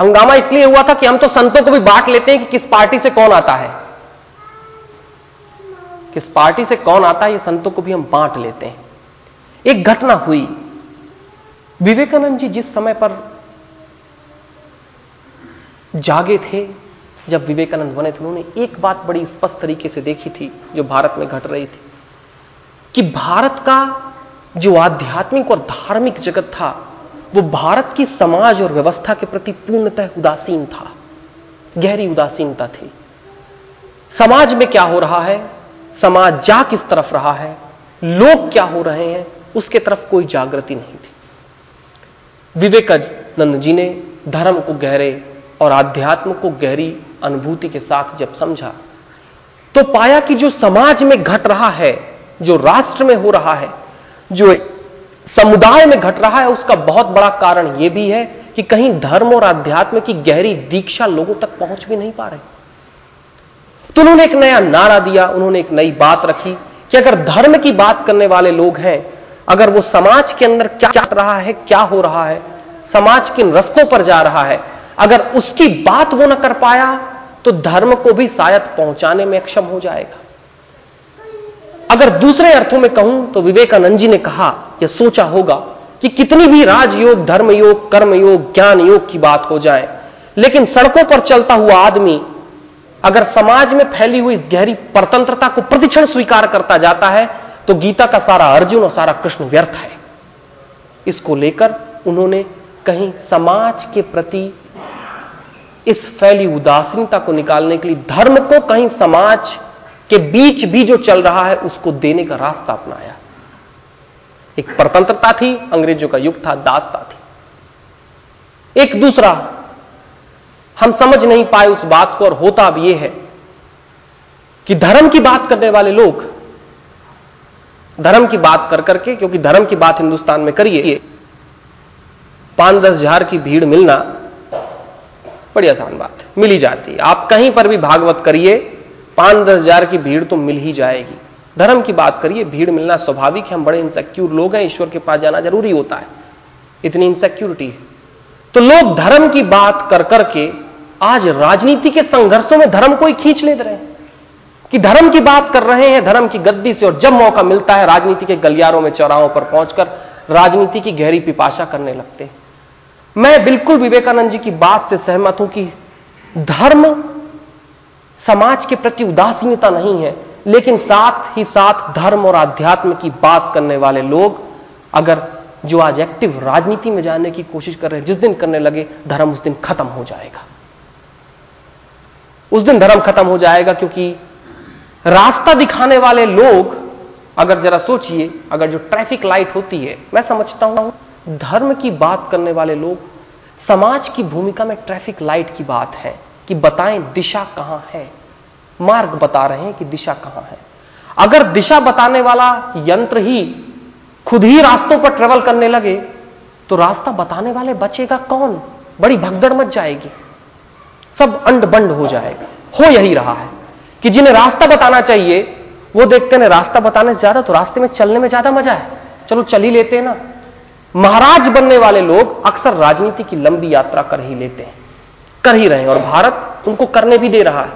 हंगामा इसलिए हुआ था कि हम तो संतों को भी बांट लेते हैं कि किस पार्टी से कौन आता है। किस पार्टी से कौन आता है, ये संतों को भी हम बांट लेते हैं। एक घटना हुई। विवेकानंद जी जिस समय पर जागे थे, जब विवेकानंद बने थे, उन्होंने एक बात बड़ी स्पष्ट तरीके से देखी थी, जो भारत में घट रही थी, कि भारत का जो आध्यात्मिक और धार्मिक जगत था वो भारत की समाज और व्यवस्था के प्रति पूर्णतः उदासीन था। गहरी उदासीनता थी। समाज में क्या हो रहा है? समाज जा किस तरफ़ रहा है। लोग क्या हो रहे हैं? उसके तरफ़ कोई जागृति नहीं थी। विवेकानंद जी ने धर्म को गहरे और आध्यात्म को गहरी अनुभूति के साथ जब समझा तो पाया कि जो समाज में घट रहा है, जो राष्ट्र में हो रहा है, जो समुदाय में घट रहा है, उसका बहुत बड़ा कारण यह भी है कि कहीं धर्म और आध्यात्म की गहरी दीक्षा लोगों तक पहुँच भी नहीं पा रहे। तो उन्होंने एक नया नारा दिया, उन्होंने एक नई बात रखी कि अगर धर्म की बात करने वाले लोग हैं, अगर वो समाज के अंदर क्या क्या रहा है, क्या हो रहा है, समाज किन रस्तों पर जा रहा है, अगर उसकी बात वो न कर पाया तो धर्म को भी शायद पहुँचाने में अक्षम हो जाएगा। अगर दूसरे अर्थों में कहूँ तो विवेकानंद जी ने कहा या सोचा होगा कि कितनी भी राजयोग, धर्मयोग, कर्मयोग ज्ञान योग की बात हो जाए। लेकिन सड़कों पर चलता हुआ आदमी अगर समाज में फैली हुई इस गहरी परतंत्रता को प्रतिक्षण स्वीकार करता जाता है तो गीता का सारा अर्जुन और सारा कृष्ण व्यर्थ है। इसको लेकर उन्होंने कहीं समाज के प्रति इस फैली उदासीनता को निकालने के लिए, धर्म को कहीं समाज के बीच भी जो चल रहा है, उसको देने का रास्ता अपनाया। एक परतंत्रता थी, अंग्रेज़ों का युग था, दासता थी। एक दूसरा, हम समझ नहीं पाए उस बात को और होता अब यह है कि धर्म की बात करने वाले लोग, धर्म की बात कर करके, क्योंकि धर्म की बात हिंदुस्तान में करिए पाँच दस हज़ार की भीड़ मिलना बड़ी आसान बात मिल जाती है। आप कहीं पर भी भागवत करिए पाँच दस हज़ार की भीड़ तो मिल ही जाएगी। धर्म की बात करिए, भीड़ मिलना स्वाभाविक है, हम बड़े इंसेक्यूर लोग हैं, ईश्वर के पास जाना ज़रूरी होता है। इतनी इंसेक्यूरिटी है। तो लोग धर्म की बात कर करके आज राजनीति के संघर्षों में धर्म को ही खींच ले रहे। हैं कि धर्म की बात कर रहे हैं, धर्म की गद्दी से और जब मौका मिलता है, राजनीति के गलियारों में, चौराहों पर पहुंचकर राजनीति की गहरी पिपाशा करने लगते हैं। मैं बिल्कुल विवेकानंद जी की बात से सहमत हूँ कि धर्म समाज के प्रति उदासीनता नहीं है। लेकिन साथ ही साथ धर्म और आध्यात्म की बात करने वाले लोग अगर जो आज एक्टिव राजनीति में जाने की कोशिश कर रहे हैं, जिस दिन करने लगे, धर्म उस दिन खत्म हो जाएगा। उस दिन धर्म खत्म हो जाएगा क्योंकि रास्ता दिखाने वाले लोग, अगर जरा सोचिए, अगर जो ट्रैफ़िक लाइट होती है, मैं समझता हूँ, धर्म की बात करने वाले लोग, समाज की भूमिका में ट्रैफ़िक लाइट की बात है कि बताएँ दिशा कहाँ है। मार्ग बता रहे हैं कि दिशा कहाँ है। अगर दिशा बताने वाला यंत्र ही खुद ही रास्तों पर ट्रेवल करने लगे तो रास्ता बताने वाले बचेगा कौन? बड़ी भगदड़ मच जाएगी। सब अंड बंड हो जाएगा। हो यही रहा है कि जिन्हें रास्ता बताना चाहिए, वो देखते हैं रास्ता बताने से ज़्यादा तो रास्ते में चलने में ज़्यादा मज़ा है। चलो चल ही लेते हैं ना। महाराज बनने वाले लोग अक्सर राजनीति की लंबी यात्रा कर ही लेते हैं। कर ही रहे हैं और भारत उनको करने भी दे रहा है।